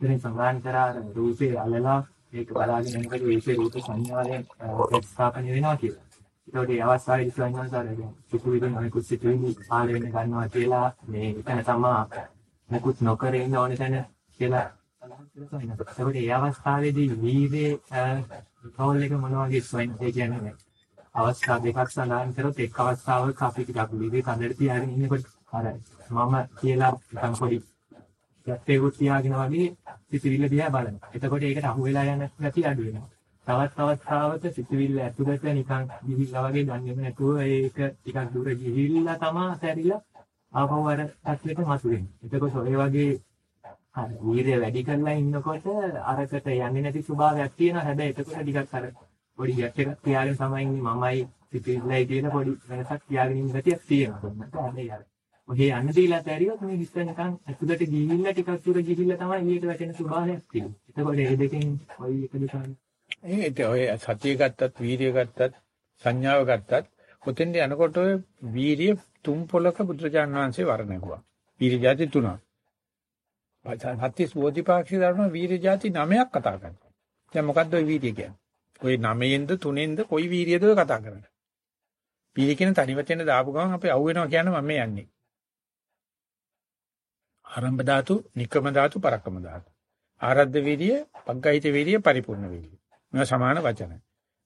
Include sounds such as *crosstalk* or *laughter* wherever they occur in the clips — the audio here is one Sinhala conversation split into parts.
ඉතින් සමාන කරා රූපේ අලලා ඒක බලාගෙන යනකොට ඒකේ රූප සංඥාවෙන් ප්‍රතිස්ථාපනය වෙනවා කියලා. ඒකට ඒ අවස්ථාවේදී සංඥාසාරයෙන් සිතුවිලි නොයෙකුත් සිතුවිලි පාල වෙන ගන්නවා කියලා මේ එතන තමයි මොකුත් නොකර ඉන්න ඕනේ තැන කියලා ඒකට ඒ අවස්ථාවේදී වීර්යයේ රෝල් එක මොන වගේ ස්වයං ඒ කියන්නේ අවස්ථා දෙකක් සඳහන් කරොත් එක් අවස්ථාවක අපි ටිකක් වීර්යය කඳට තියාගෙන ඉන්නකොට අර මම කියලා නිකන් පොඩි ගැටේකුත් තියාගෙන වගේ සිතිවිල්ල දිහා බලනවා. එතකොට ඒකට අහු වෙලා යන ගැටි අඩු වෙනවා. තවත් අවස්ථාවක සිතිවිල්ල ඇතුළත නිකන් ගිහිල්ලා වගේ දන්නේම නැතුව ඒක ටිකක් දුර ගිහිල්ලා තමා සැරිලා ආපහු අර පැත්තට මතුවෙන්නේ. එතකොට ඔය වගේ අර වීර්ය වැඩි කරලා ඉන්නකොට අරකට යන්නේ නැති ස්වභාවයක් තියෙනවා. හැබැයි එතකොට ටිකක් අර පොඩි ගැට් එකක් තියාගෙන තමයි ඉන්නේ මමයි සිතිවිල්ලයි කියන පොඩි වෙනසක් තියාගෙන ඉන්න ගැටියක් තියෙනවා. හැබැයි අර ඔහේ යන්න දීලා ඇරියොත් මේ හිස්ස නිකන් ඇතුළට ගිහිල්ලා ටිකක් දුර ගිහිල්ලා තමයි ඊට වැටෙන ස්වභාවයක් තියෙන්නේ. එතකොට මේ දෙකෙන් කොයි එකද ගන්න? ඒත් ඔය සතිය ගත්තත් වීර්ය ගත්තත් සංඥාව ගත්තත් ඔතෙන්ට යනකොට ඔය වීර්ය තුන් පොලක බුදුරජාන් වහන්සේ වර්ණගුවා. වීර්ය જાති තුනක්. සත්‍ය සෝධිපාක්ෂි ධර්ම වීර්ය જાති නවයක් කතා කරනවා. දැන් මොකද්ද ඔය වීර්ය කියන්නේ? ඔය නවයෙන්ද තුනෙන්ද කොයි වීර්යද ඔය කතා කරන්නේ? වීර්ය කියන තනි වචන දාපු ගමන් අපි අවු වෙනවා කියන්නේ මම යන්නේ. ආරම්භ ධාතු, නික්කම ධාතු, පරක්කම ධාතු. ආරද්ධ වීර්ය, පග්ගහිත වීර්ය, පරිපූර්ණ වීර්ය. මේවා සමාන වචන.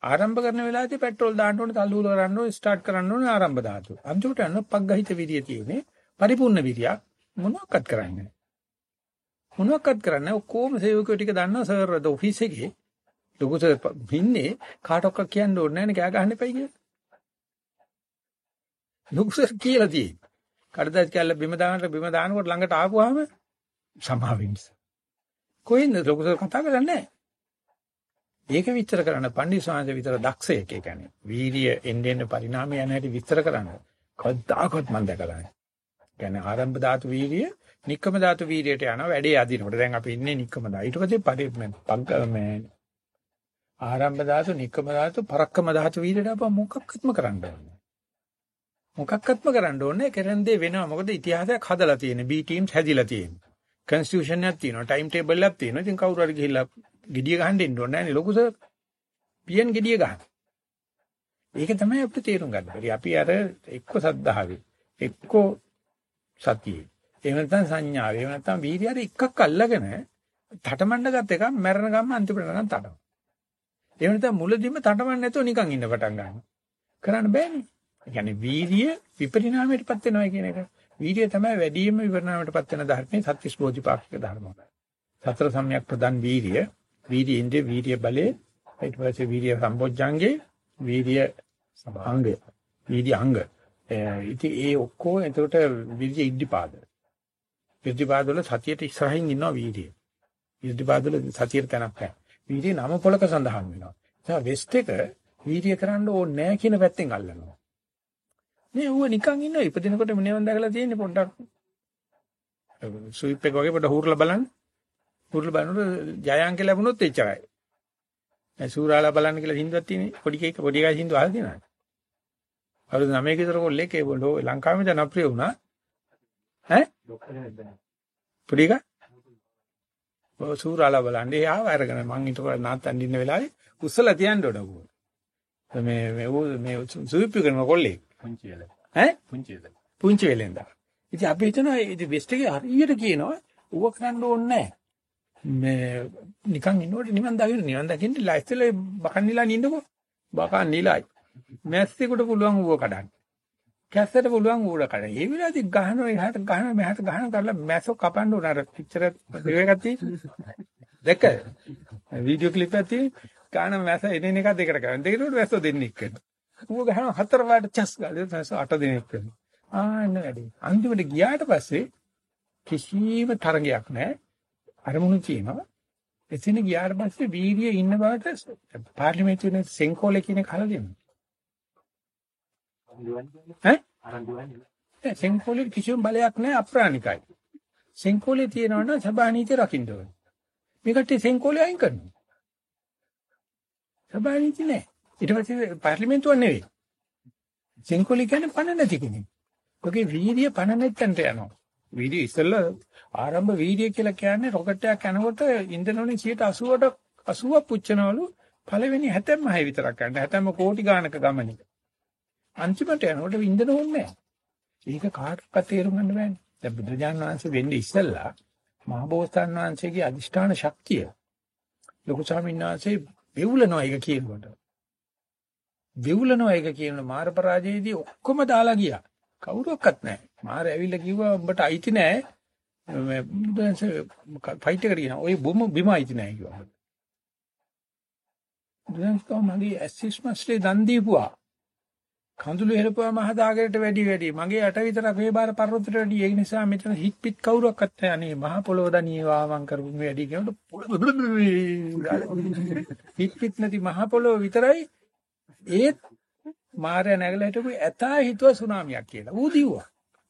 ආරම්භ කරන වෙලාවේදී පෙට්‍රෝල් දාන්න ඕනේ, තල්ලු වල කරන්න ඕනේ, ස්ටාර්ට් කරන්න ඕනේ ආරම්භ ධාතු. අන්තිමට යන පග්ගහිත වීර්ය තියෙන්නේ පරිපූර්ණ වීර්යයක් මොනවක්වත් කරන්නේ නැහැ. මොනවක්වත් කරන්නේ ඔක්කොම සේවකයෝ ටික දන්නවා සර් ද ඔෆිස් එකේ ලොකු සර් ඉන්නේ කාටවත් කියන්න ඕනේ නැහැ නේ කෑ ගහන්න එපයි කියලා. ලොකු සර් කියලා තියෙන්නේ. කඩදාසි කැල්ල බිම දානට බිම දානකොට ළඟට ආපුවාම සමාවෙන්න. කොහෙන්ද ලොකු සර් කතා කරන්නේ ඒක විස්තර කරන්න පණ්ඩිත සාංශ විතර දක්ෂයෙක් ඒ කියන්නේ. වීර්ය එන්නේ එන්නේ පරිණාමය යන හැටි විස්තර කරන්න. කවදාකවත් මම දැකලා නැහැ. කියන්නේ ආරම්භ ධාතු වීර්ය, නික්කම ධාතු වීර්යයට යනවා වැඩේ අදිනකොට. දැන් අපි ඉන්නේ නික්කම ධාතු. ඊට පස්සේ පරිප්පංක මේ ආරම්භ ධාතු, නික්කම ධාතු, පරක්කම ධාතු වීර්යයට අප මොකක්වත්ම කරන්න බෑ. මොකක්වත්ම කරන්න ඕනේ කරන දේ වෙනවා. මොකද ඉතිහාසයක් හදලා තියෙන. B teams හැදිලා තියෙන. constitution එකක් තියෙනවා. time table එකක් තියෙනවා. ඉතින් කවුරු හරි ගිහිල්ලා gediya ගහන්න ඉන්න ඕනේ නෑනේ ලොකු සර්. පියන් gediya ගහන. ඒක තමයි අපිට තේරුම් ගන්න බැරි. අපි අර එක්ක සද්ධාවේ එක්ක සතියේ. එහෙම නැත්නම් සංඥාවේ. එහෙම නැත්නම් වීර්යය අර එකක් අල්ලගෙන තටමඬ ගත් එක මැරෙන ගම්ම අන්තිමට නම් තටම. එහෙම නැත්නම් මුලදීම තටමන්න නැතුව නිකන් ඉන්න පටන් ගන්නවා. කරන්න බෑනේ. ඒ කියන්නේ වීර්ය විපරිණාමයටපත් වෙනවා කියන එක. වීර්ය තමයි වැඩිම විපරිණාමයටපත් වෙන ධර්මයේ සත්‍විස් බෝධිපාක්ෂික ධර්ම. සතර සම්‍යක් ප්‍රදන් වීර්ය, වීර්ය ඉන්ද්‍රිය, වීර්ය බලේ, ඊට පස්සේ වීර්ය සම්බොජ්ජංගේ, වීර්ය අංගය, වීර්ය අංග. ඉතින් ඒ ඔක්කොම එතකොට වීර්ය ඉද්ධිපාද. ඉද්ධිපාද වල සතියට ඉස්සරහින් ඉන්නවා වීර්ය. ඉද්ධිපාද වල සතියට තැනක් නැහැ. වීර්ය නම පොලක සඳහන් වෙනවා. ඒ වෙස්ට් එක වීර්ය කරන්න ඕනේ නැහැ කියන පැත්තෙන් අල්ලනවා. නේ ඌව නිකන් ඉන්නවා. ඉපදිනකොට මොනවද දැකලා තියෙන්නේ පොඩ්ඩක්. ස්විප් එක වගේ පොඩ්ඩ හුරලා බලන්න. හුරලා බලනකොට ජයංක ලැබුණොත් එච්චරයි. ඒ සූරාලා බලන්න කියලා හින්දුවක් තියෙන්නේ. පොඩි කෙනෙක් පොඩි ගායි හින්දුව අහලා තියෙනවා. අවුරුදු 9 ක විතර කොල්ලෙක් ඒ බොලෝ ලංකාවේ ජනප්‍රිය වුණා. ඈ? පොඩි එක? ඔව් සූරාලා බලන්න. ඒ ආව අරගෙන මං ඊට පස්සේ නාත්තන් ඉන්න වෙලාවේ උස්සලා තියන්න ඕන කෝ මේ මේ මේ ස්විප් කරන කොල්ලෙක් පුංචි වෙල. ඈ පුංචි වෙල. පුංචි වෙලෙන්ද. ඉතින් අපි හිතනවා ඉතින් වෙස්ට් එකේ හරියට කියනවා ඌව කරන්න ඕනේ නැහැ. මේ නිකන් ඉන්නකොට නිවන් දකින්න නිවන් දකින්න ලයිස්ට් එකේ බකන් නිලා නින්නකෝ. බකන් නිලායි. මැස්සෙකුට පුළුවන් ඌව කඩන්න. කැස්සට පුළුවන් ඌර කඩන්න. ඒ වෙලාවේදී ගහනවා එහාට ගහනවා මෙහාට ගහනවා කරලා මැස්සෝ කපන්න උන අර පික්චර් එකක් තියෙන්නේ. දැක්ක? වීඩියෝ ක්ලිප් එකක් තියෙන්නේ. ගාන මැස්ස එන එක දෙකට කරනවා. දෙකට මැස්සෝ දෙන්නෙක් කරනවා. ඌව ගහනවා හතර වාට චස් ගාලා ඊට අට දිනක් කරනවා. ආන්න වැඩි. අන්තිමට ගියාට පස්සේ කිසිම තරගයක් නැහැ. අරමුණු තියෙනවා. එතන ගියාට පස්සේ වීර්යය ඉන්න බවට පාර්ලිමේන්තුවේ සෙන්කෝලේ කියන කල දෙනවා. ඈ? අරන් සෙන්කෝලේ කිසිම බලයක් නැහැ අප්‍රාණිකයි. සෙන්කෝලේ තියෙනවනම් සභා නීතිය රකින්න ඕනේ. මේකට සෙන්කෝලේ අයින් කරනවා. සභා නීති නැහැ. ඊට පස්සේ පාර්ලිමේන්තුව නෙවෙයි. සෙන්කෝලේ කියන්නේ පණ නැති කෙනෙක්. ඔගේ වීර්ය පණ නැත්තන්ට යනවා. වීර්ය ඉස්සෙල්ලා ආරම්භ වීර්ය කියලා කියන්නේ රොකට් එකක් යනකොට ඉන්ධන වලින් 80ට 80ක් පුච්චනවලු පළවෙනි 76 විතරක් ගන්න. 70 කෝටි ගානක ගමනේ. අන්තිමට යනකොට ඉන්ධන ඕනේ නැහැ. ඒක කාටවත් තේරුම් ගන්න බෑනේ. දැන් බුදුජානක වහන්සේ වෙන්නේ ඉස්සෙල්ලා මහබෝසතාණන් වහන්සේගේ අදිෂ්ඨාන ශක්තිය ලොකු ස්වාමීන් වහන්සේ වෙවුලනවා ඒක කියනකොට. වෙවුලනවා ඒක කියන මාර පරාජයේදී ඔක්කොම දාලා ගියා. කවුරුවක්වත් නැහැ. මාර ඇවිල්ලා කිව්වා උඹට අයිති නැහැ. මේ බුදුන්සේ ෆයිට් එකට කියනවා. ඔය බොම බිම අයිති නැහැ කිව්වා. බුදුන්ස්කෝ මගේ ඇසිස්මස්ලේ දන් දීපුවා. කඳුළු හෙලපුවා මහදාගරයට වැඩි වැඩි. මගේ අට විතරක් මේ බාර පර්වතයට වැඩි. ඒ නිසා මෙතන හිට පිට කවුරක්වත් නැහැ. අනේ මහ පොළොව දනියවා මං කරපු මේ වැඩි කියනකොට හිට පිට *laughs* නැති මහ පොළොව විතරයි ඒත් මාර්යා නැගලා හිටපු ඇතා හිතුව සුනාමියක් කියලා. ඌ දිව්වා.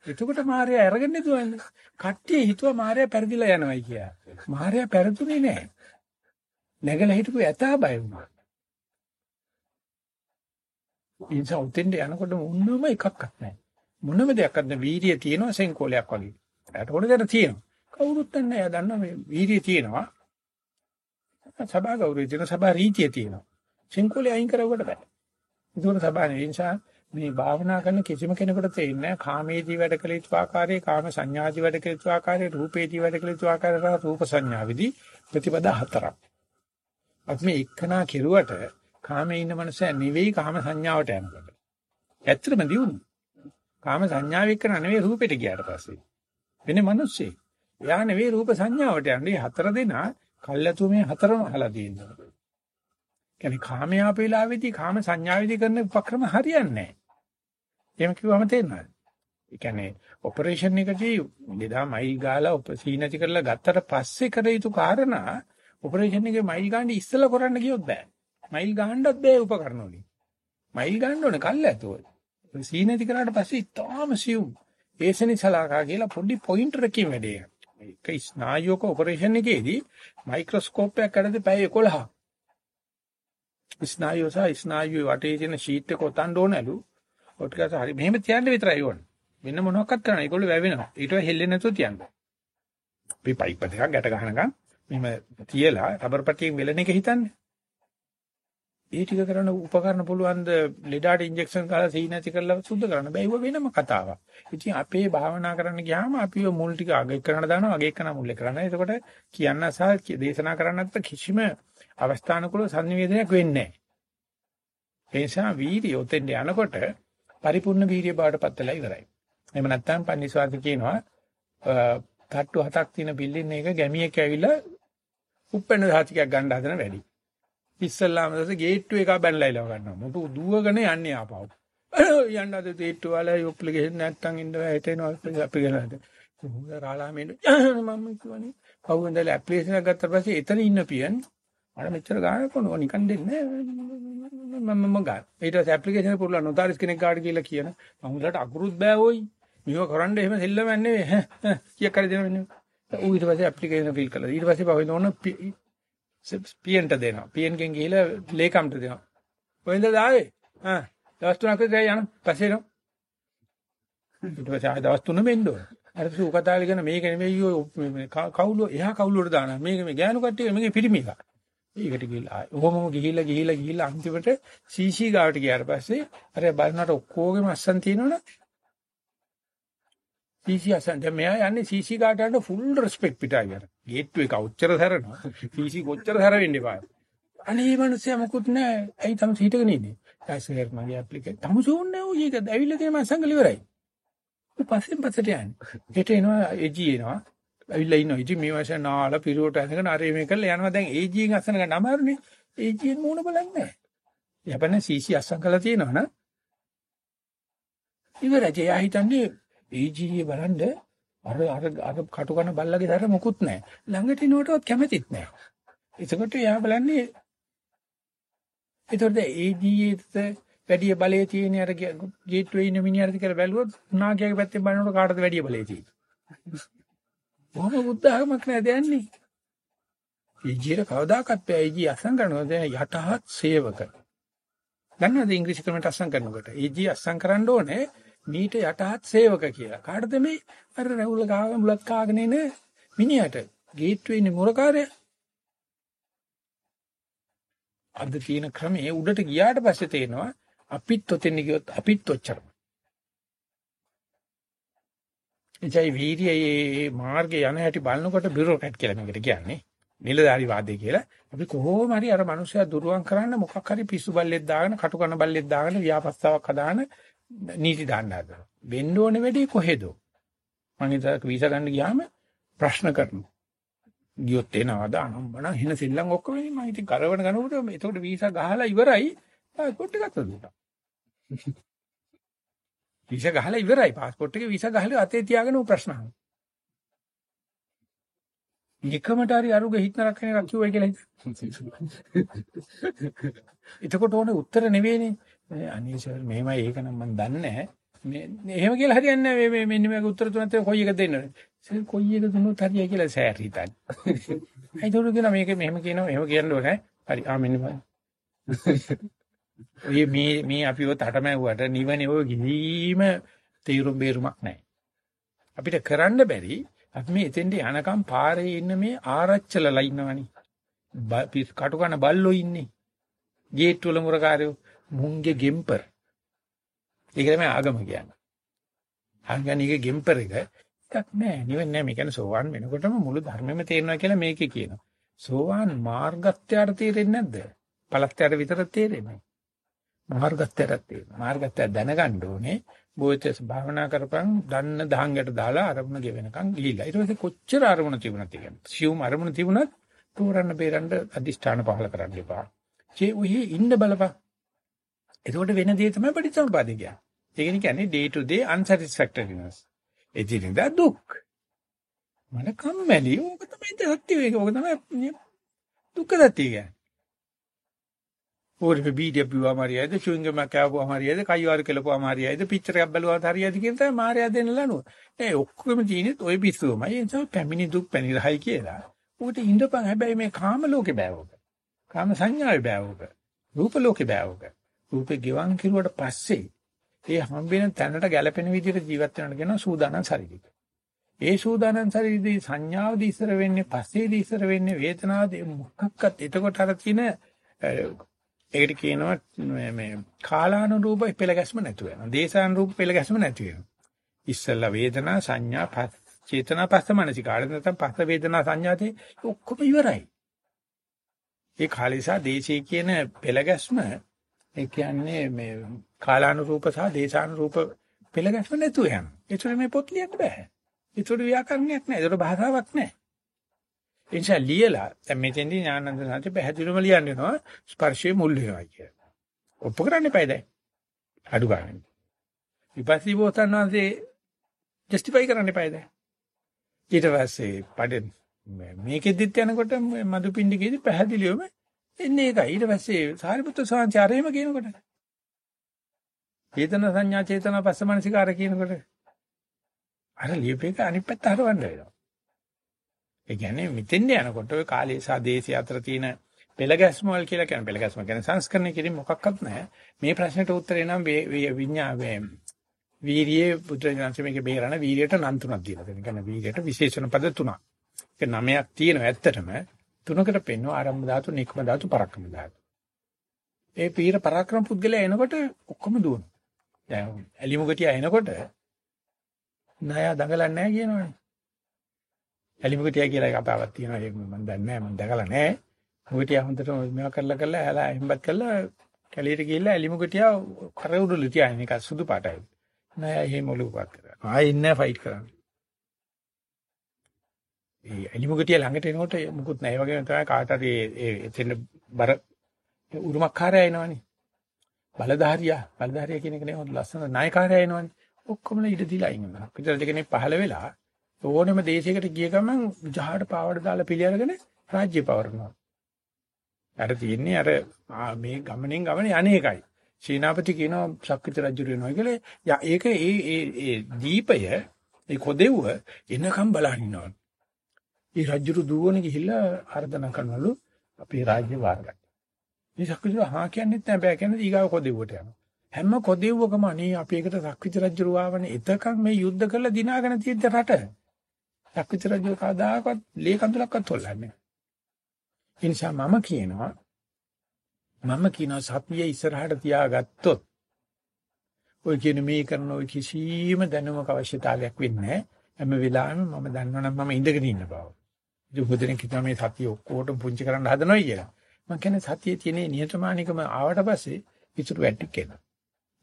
එතකොට මාර්යා අරගෙන දුවන්නේ. කට්ටිය හිතුවා මාර්යා පෙරදිලා යනවායි කියලා. මාර්යා පෙරදුනේ නැහැ. නැගලා හිටපු ඇතා බය වුණා. ඉන්සා උතෙන්ද යනකොට මොනම එකක්වත් නැහැ. මොනම දෙයක්වත් නැහැ. වීර්යය තියෙනවා සෙන්කෝලයක් වගේ. ඒකට ඕන දෙයක් තියෙනවා. කවුරුත් නැහැ. එයා දන්නවා මේ වීර්යය තියෙනවා. සභා ගෞරවය තියෙන සභා රීතිය තියෙනවා. සෙන්කෝලේ අයින් කරවුවට බෑ. ඒකෝට සබාවේ නිසා මේ භාවනා කරන කිසිම කෙනෙකුට තේින්නේ නැහැ කාමේදී වැඩ කළ යුතු ආකාරයේ කාම සංඥාදී වැඩ කළ යුතු ආකාරයේ රූපේදී වැඩ කළ යුතු ආකාරය රූප සංඥාවේදී ප්‍රතිපදා හතරක්. අපි මේ එක්කනා කෙරුවට කාමේ ඉන්න මනුස්සයා නෙවෙයි කාම සංඥාවට යනකොට. ඇත්තටම දියුණු. කාම සංඥාව එක්කන නෙවෙයි රූපෙට ගියාට පස්සේ. වෙන්නේ මිනිස්සේ. එයා නෙවෙයි රූප සංඥාවට යන්නේ හතර දෙනා කල්ැතු මේ හතරම අහලා තියෙනවා. කියන්නේ කාමයේ ආපේලාවේදී කාම සංඥාවේදී කරන උපක්‍රම හරියන්නේ නැහැ. එහෙම කිව්වම තේරෙනවද? ඒ කියන්නේ ඔපරේෂන් එකදී ලෙඩා මයිල් ගාලා සීනති කරලා ගත්තට පස්සේ කර යුතු කාරණා ඔපරේෂන් එකේ මයිල් ගන්න ඉස්සලා කරන්න ගියොත් බෑ. මයිල් ගහන්නත් බෑ උපකරණ වලින්. මයිල් ගන්න ඕනේ කල්ැතුව. සීනති කරාට පස්සේ ඉතාම සියුම් ඒසනි සලාකා කියලා පොඩි පොයින්ටර් එකකින් වැඩේ. ඒක ස්නායුක ඔපරේෂන් එකේදී මයික්‍රොස්කෝප් එකක් අරදී පැය 11ක් ස්නායුව සහ ස්නායුවේ වටේ තියෙන ෂීට් එක ඔතන්න ඕනලු. ඔට්කස හරි මෙහෙම තියන්න විතරයි ඕන. වෙන මොනවක්වත් කරන්න. ඒගොල්ලෝ වැවෙනවා. ඊට පස්සේ හෙල්ලෙන්නේ නැතුව තියන්න. අපි පයිප් එකක් ගැට ගහනකම් මෙහෙම තියලා රබර් පටියෙන් වෙලන එක හිතන්නේ. ඒ ටික කරන උපකරණ පුළුවන් ද ලෙඩාට ඉන්ජෙක්ෂන් කරලා සී නැති කරලා සුද්ධ කරන්න බෑ. ඒව වෙනම කතාවක්. ඉතින් අපේ භාවනා කරන්න ගියාම අපි ඔය මුල් ටික අග කරන දානවා අග කරන මුල් කරන. එතකොට කියන්න සහ දේශනා කරන්නත් කිසිම අවස්ථානුකූල සංනිවේදනයක් වෙන්නේ නැහැ. ඒ නිසා වීර්යය උතෙන්ට යනකොට පරිපූර්ණ වීර්ය බවට පත් වෙලා ඉවරයි. එහෙම නැත්නම් පන්සිවාද කියනවා තට්ටු හතක් තියෙන බිල්ඩින් එක ගැමියෙක් ඇවිල්ලා උප්පැන්න සාතිකයක් ගන්න හදන වැඩි. ඉස්සල්ලාම දැස ගේට්ටු එක බැනලා ඉලව ගන්නවා. මොකද දුවගෙන යන්නේ ආපහු. *clears throat* යන්න අද ගේට්ටු වල යොප්ල ගෙහෙන්න නැත්තම් ඉන්න බෑ හිතේනවා අපි ගනනද. මොකද රාලාමෙන් මම කියවනේ. කවුරුන්දල ඇප්ලිකේෂන් එකක් ගත්තා පස්සේ එතන ඉන්න පියන් අර මෙච්චර ගානක් කොනෝ නිකන් දෙන්නේ මම මම ගන්න. ඊට පස්සේ ඇප්ලිකේෂන් එක පුරලා නොතාරිස් කෙනෙක් ගාඩ කියලා කියන. මම උදලට අකුරුත් බෑ ඕයි. මේව කරන්න එහෙම සෙල්ලම නෙවෙයි. ඈ කීයක් හරි දෙනවා වෙන්නේ. ඌ ඊට පස්සේ ඇප්ලිකේෂන් ෆිල් කළා. ඊට පස්සේ පවෙන්න ඕන පියන්ට දෙනවා. පියන් ගෙන් ගිහිලා ලේකම්ට දෙනවා. කොහෙන්ද ආවේ? ආ දවස් තුනක් විතර යන පස්සේ එනවා. ඊට පස්සේ ආය දවස් තුනම එන්න ඕන. අර සූ කතාවල කියන මේක නෙමෙයි ඔය කවුල එහා කවුලට දානවා. මේක මේ ගෑනු කට්ටිය මේක පිරිමි එකක්. ඒකට ගිහලා ඔහොමම ගිහිල්ලා ගිහිල්ලා ගිහිල්ලා අන්තිමට CC ගාවට ගියාට පස්සේ අර බලනකොට ඔක්කොගෙම අස්සන් තියෙනවනේ. CC අස්සන්. දැන් මෙයා යන්නේ CC ගාවට යන ෆුල් රෙස්පෙක්ට් පිටයි අර. ගේට්ටු එක ඔච්චර සැරනවා. CC කොච්චර සැර වෙන්න එපා. අනේ මේ මිනිස්සයා මොකුත් නැහැ. ඇයි තම හිටගෙන ඉන්නේ? ඊටසේ මගේ ඇප්ලිකේෂන් තම සෝන්නේ ඔය ඒක ඇවිල්ලා තියෙන මස්සංගල ඉවරයි. පස්සෙන් පස්සට යන්නේ. හෙට එනවා එජි එනවා. ඇවිල්ලා ඉන්නවා. ඉතින් මේ වශයෙන් නාලා පිරුවට ඇඳගෙන අර මේ කරලා යනවා. දැන් ඒජීන් අස්සන ගන්න අමාරුනේ. ඒජීන් මූණ බලන්නේ නැහැ. යපන සීසී අස්සන් කරලා තියෙනවා න ะ. ඉවරයි. එයා හිතන්නේ ඒජී බලන්න අර අර අර කටු කන බල්ලගේ දර මොකුත් නැහැ. ළඟට එනකොටවත් කැමතිත් නැහැ. එතකොට එයා බලන්නේ ඒතකොට ඒජීට වැඩි බලයේ තියෙන අර ගේට්වේ ඉන්න මිනිහරද කියලා බැලුවොත් නාගයාගේ පැත්තෙන් බලනකොට කාටද වැඩි බලයේ තියෙන්නේ. කොහොම බුද්ධ ආගමක් නේද යන්නේ? ඊජිර කවදාකවත් බෑ ඊජි අසං කරනවා දැන් යටහත් සේවක. දන්නවද ඉංග්‍රීසි ක්‍රමයට අසං කරනකොට? ඊජි අසං කරන්න ඕනේ මීට යටහත් සේවක කියලා. කාටද මේ අර රැවුල ගාගෙන මුලත් කාගෙන එන මිනිහට ගේට්ටුවේ ඉන්නේ මොරකාරයා. අද තියෙන ක්‍රමයේ උඩට ගියාට පස්සේ තේනවා අපිත් ඔතෙන් ගියොත් අපිත් ඔච්චරම. එචයි වීර්යයේ මාර්ගේ යන හැටි බලනකොට බියුරෝක්‍රැට් කියලා මේකට කියන්නේ. නිලධාරි වාදය කියලා. අපි කොහොම හරි අර මනුස්සයා දුරුවන් කරන්න මොකක් හරි පිස්සු බල්ලෙක් දාගෙන කටුකන බල්ලෙක් දාගෙන ව්‍යාපස්තාවක් හදාන නීති දාන්න හදනවා. වෙන්න ඕනේ වැඩි කොහෙද? මම ඉතක වීසා ගන්න ගියාම ප්‍රශ්න කරනවා. ගියොත් එනවාද අනම්බන හින සෙල්ලම් ඔක්කොම ඉතින් මම ඉතින් කරවන ගනකොට එතකොට වීසා ගහලා ඉවරයි පාස්පෝර්ට් එක ගත්තා දුන්නා. වීසා ගහලා ඉවරයි පාස්පෝර්ට් එකේ වීසා ගහලා අතේ තියාගෙන උ ප්‍රශ්න අහනවා. නිකමට හරි අරුගේ හිත නරක කෙනෙක් කිව්වයි කියලා හිත. එතකොට ඕනේ උත්තර නෙවෙයිනේ. අනේ සර් මෙහෙමයි ඒක නම් මම දන්නේ නැහැ. මේ එහෙම කියලා හරියන්නේ නැහැ මේ මෙන්න මේක උත්තර තුනත් කොයි එක දෙන්නද? සර් කොයි එක දුන්නොත් හරියයි කියලා සෑර් හිතන්නේ. ඒතකොට කියන මේක මෙහෙම කියනවා එහෙම කියන්න ඕනේ. හරි ආ මෙන්න බලන්න. ඔය මේ මේ අපිව තටමැව්වට නිවනේ ඔය ගිහිම තීරුම් බේරුමක් නැහැ. අපිට කරන්න බැරි අපි මේ එතෙන්ට යනකම් පාරේ ඉන්න මේ ආරච්චලලා ඉන්නවනේ. කටුකන බල්ලෝ ඉන්නේ. ගේට් වල මුරකාරයෝ මුංගේ ගෙම්පර්. ඒක තමයි ආගම කියන්නේ. ආගමනික ගෙම්පර් එක එකක් නෑ. නිවෙන්නේ නෑ. මේ කියන්නේ සෝවාන් වෙනකොටම මුළු ධර්මෙම තේරෙනවා කියලා මේකේ කියනවා. සෝවාන් මාර්ගත්‍යයට තේරෙන්නේ නැද්ද? පළත්‍යයට විතර තේරෙන්නේ. මාර්ගත්‍යයට තේරෙනවා. මාර්ගත්‍ය දැනගන්න ඕනේ. බෝධිස භාවනා කරපන් දන්න දහංගට දාලා අරමුණ ගෙවෙනකන් ගිහිල්ලා. ඊට පස්සේ කොච්චර අරමුණ තිබුණත් කියන්නේ. සියුම් අරමුණ තිබුණත් තෝරන්න බේරන්න අදිෂ්ඨාන පහල කරන්න එපා. ඒ උහි ඉන්න බලපන්. එතකොට වෙන දේ තමයි පටිච්චසමුපාදේ කියන්නේ. ඒක කියන්නේ day to day unsatisfactoriness. එදිනෙදා දුක්. මට කම්මැලි. ඕක තමයි සත්‍ය ඒක. ඕක තමයි දුක්ඛ සත්‍ය කියන්නේ. ඕරේ බීඩිය පිවුවාම හරියයිද, චුයින්ග් එකක් කෑවුවාම හරියයිද, කයිවාරු කෙලපුවාම හරියයිද, පිච්චර් එකක් බැලුවාම හරියයිද කියන තමයි මාර්යා දෙන්න ලනුව. ඒ ඔක්කොම තියෙන්නේ ওই පිස්සුවමයි. ඒ නිසා පැමිණි දුක් පැනිරහයි කියලා. උකට ඉඳපන් හැබැයි මේ කාම ලෝකේ බෑවක. කාම සංඥාවේ බෑවක. රූප ලෝකේ බෑවක. රූපේ ගෙවන් කිරුවට පස්සේ ඒ හම්බෙන තැනට ගැළපෙන විදිහට ජීවත් වෙනවා කියන සූදානම් ශරීරය. ඒ සූදානම් ශරීරයේ සංඥාවද ඉස්සර වෙන්නේ පස්සේද ඉස්සර වෙන්නේ වේදනාවද මොකක්වත් එතකොට අර තියෙන ඒකට කියනවා මේ කාලානුරූප පෙළ ගැස්ම නැතු වෙනවා. දේශානුරූප පෙළ ගැස්ම නැති වෙනවා. ඉස්සල්ලා වේදනා සංඥා පස් චේතනා පස්ස මනසිකාර නැත්නම් පස්ස වේදනා සංඥාතේ ඔක්කොම ඉවරයි. ඒ කාලේසා දේශේ කියන පෙළ ගැස්ම ඒ කියන්නේ මේ කාලානුරූප සහ දේශානුරූප පෙළ ගැස්ම නැතුව යනවා. ඒතර මේ පොත් ලියන්න බෑ. ඒතර ව්‍යාකරණයක් නැහැ. ඒතර භාෂාවක් නැහැ. ඒ නිසා ලියලා දැන් මෙතෙන්දී ඥානන්ද සාන්ති පැහැදිලිවම ලියන්න වෙනවා ස්පර්ශයේ මුල් වෙනවා කියලා. ඔප්පු කරන්න එපා දැන්. අඩු ගන්න. විපස්සී බෝසත්න් වහන්සේ ජස්ටිෆයි කරන්න එපා දැන්. ඊට පස්සේ පඩ මේකෙදිත් යනකොට මදුපිණ්ඩිකේදී පැහැදිලිවම එන්නේ ඒකයි. ඊට පස්සේ සාරිපුත්‍ර සාංචාරයම කියනකොට චේතන සංඥා චේතන පස්සමනසිකාර කියනකොට අර ලියපේක අනිත් පැත්ත හරවන්න වෙනවා. ඒ කියන්නේ මෙතෙන්ද යනකොට ඔය කාලේ සහ දේශය අතර තියෙන පෙළ ගැස්ම වල කියලා කියන පෙළ ගැස්ම කියන්නේ සංස්කරණය කිරීම මොකක්වත් නැහැ. මේ ප්‍රශ්නෙට උත්තරේ නම් විඤ්ඤාණය වීරියේ පුත්‍රයන්සේ මේක බේරන වීරියට නම් තුනක් දීලා තියෙනවා. කියන්නේ වීරියට විශේෂණ පද තුනක්. ඒක නමයක් තියෙනවා ඇත්තටම. තුනකට පෙන්වන ආරම්භ ධාතු, නික්ම ධාතු, පරක්කම ධාතු. ඒ පීර පරාක්‍රම පුද්ගලයා එනකොට ඔක්කොම දුවනවා. දැන් ඇලිමුගටියා එනකොට ණය දඟලන්නේ නැහැ කියනවනේ. ඇලිමුගටියා කියලා කතාවක් තියෙනවා ඒක මම දන්නේ නැහැ මම දැකලා නැහැ. මුගටියා හොඳට මේවා කරලා කරලා හැලා එම්බත් කරලා කැලියට ගිහිල්ලා ඇලිමුගටියා කර උඩුලු තියාගෙන ඒක සුදු පාටයි. ණය එහෙම ඔලුවපත් කරා. ආයෙ ඉන්නේ ෆයිට් කරන්නේ. ඒ ඇලිමුගටියා ළඟට එනකොට මුකුත් නැහැ. ඒ වගේම තමයි කාට හරි ඒ එතෙන් බර උරුමකාරය එනවනේ. බලධාරියා බලධාරියා කියන එක නේ හොඳ ලස්සන නායකාරයා එනවනේ. ඔක්කොම ඉඩ දීලා ඉන්නවා. පිටරට කෙනෙක් පහළ වෙලා ඕනෙම දේශයකට ගිය ගමන් ජහඩ පාවඩ දාලා පිළිඅරගෙන රාජ්‍ය පවරනවා. අර තියෙන්නේ අර මේ ගමනෙන් ගමනේ අනේකයි. සීනාපති කියනවා ශක්විත රජු වෙනවා කියලා. ඒක ඒ ඒ ඒ දීපය ඒ කොදෙව්ව එනකම් බලන් ඉන්නවා. ඒ රජු දුවන ගිහිල්ලා ආර්දනා කරනවලු අපේ රාජ්‍ය වාර ගන්න. මේ ශක්විත හා කියන්නෙත් නෑ බෑ කියන්නේ ඊගාව කොදෙව්වට යනවා. හැම කොදෙව්වකම අනේ අපි එකට සක්විති රජු ආවනේ එතකන් මේ යුද්ධ කරලා දිනාගෙන තියෙද්ද රට. සක්විති රජු කවදාකවත් ලේ කඳුලක්වත් හොල්ලන්නේ නැහැ. ඒ නිසා මම කියනවා මම කියනවා සතිය ඉස්සරහට තියාගත්තොත් ඔය කියන මේ කරන ඔය කිසිම දැනුමක අවශ්‍යතාවයක් වෙන්නේ නැහැ. හැම වෙලාවෙම මම දන්නවනම් මම ඉඳගෙන ඉන්න බව. ඉතින් හොදෙන කිව්වා මේ සතිය ඔක්කොටම පුංචි කරන්න හදනවා කියලා. මම කියන්නේ සතියේ තියෙන නිහතමානීකම ආවට පස්සේ ඉතුරු වැටි කෙනා.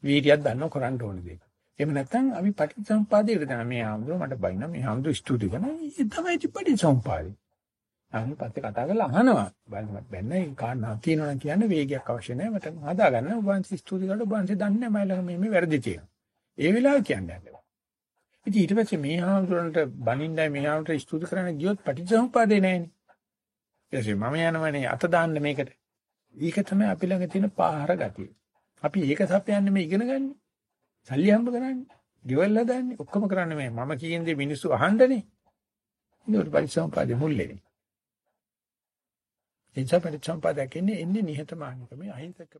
වීර්යයක් දන්නව කරන්න ඕන දේ. එහෙම නැත්නම් අපි පටිච්චසමුපාදයට දාන මේ ආම්දුර මට බයින මේ ආම්දුර ස්තුති කරන ඒ තමයි පටිච්චසමුපාදේ. අන්න පස්සේ කතා කරලා අහනවා. බලන්න බැන්නේ කාරණා තියෙනවා කියන්නේ වේගයක් අවශ්‍ය නැහැ. මට හදාගන්න ඔබන්සි ස්තුති කරලා ඔබන්සි දන්නේ නැහැ මම ළඟ මේ වැරදි තියෙනවා. ඒ වෙලාව කියන්නේ නැහැ. ඉතින් ඊට පස්සේ මේ ආම්දුරන්ට බනින්නයි මේ ආම්දුරට ස්තුති කරන්න ගියොත් පටිච්චසමුපාදේ නැහැනේ. ඊට මම යනවනේ අත දාන්න මේකට. ඒක තමයි අපි ළඟ තියෙන පාහර ගතිය. අපි ඒක සපයන්නේ මේ ඉගෙන ගන්න. සල්ලි හම්බ කරන්නේ. ගෙවල් හදන්නේ. ඔක්කොම කරන්නේ මේ මම කියන දේ මිනිස්සු අහන්නනේ. ඒක පරිසම්පාදේ මුල්ලේනේ. එනිසා පරිසම්පාදයක් එන්නේ එන්නේ නිහතමානීකම අහිංසක